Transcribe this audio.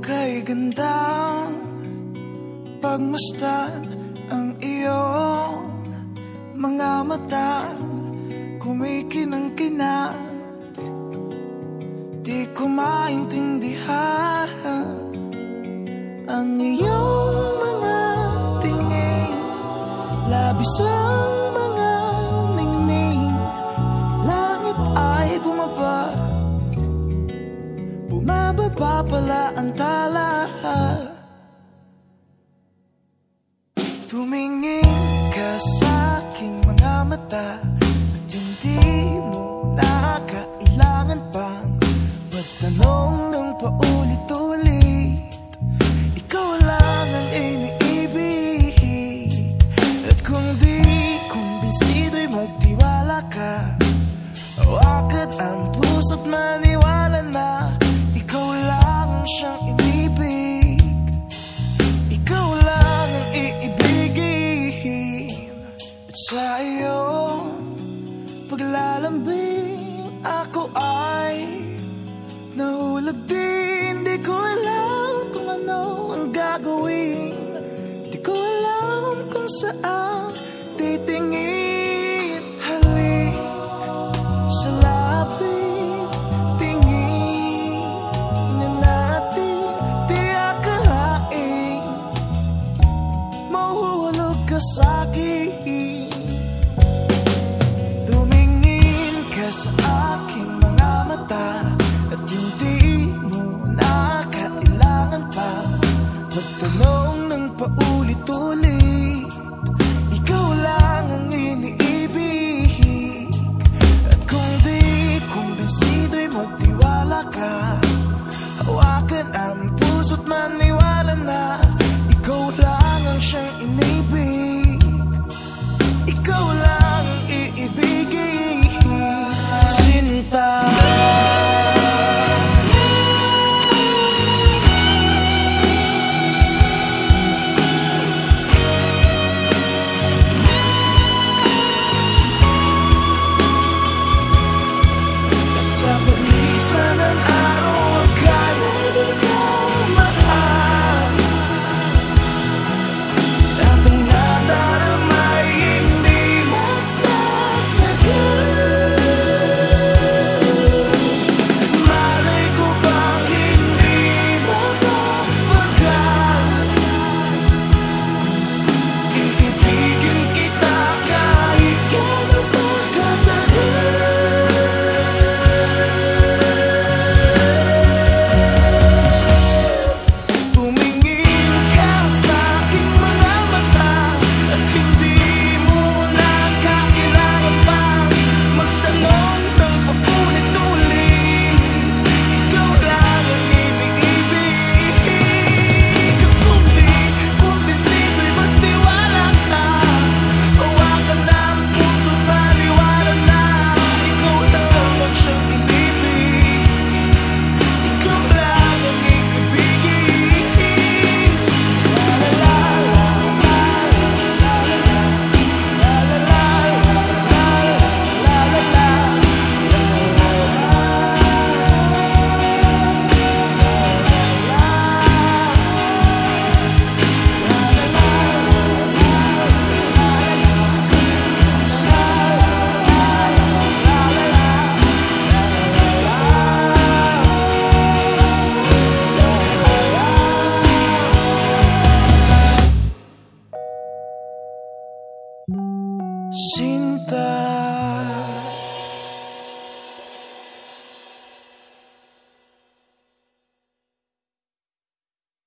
kay gandang pagmasdan ang iyong mga mata. Kumikinang-kinang Di ko maintindihan ang iyong mga tingin. Labis ang mga ningning. Langit ay bumaba Bumababa pala ang tala Tumingin ka sa aking mga mata At hindi mo na kailangan pang Magtanong ng paulit-ulit. Ikaw lang ang iniibig At kung di kumbinsido'y magtiwala ka Hawakan ang puso't maniwala sa iyong paglalambing Ako ay nahulog din. Di ko alam kung ano ang gagawin. Di ko alam kung saan titingin. Halik sa lapit Tingin sa aking mga mata At hindi mo na pa. Magtanong ng paulit-ulit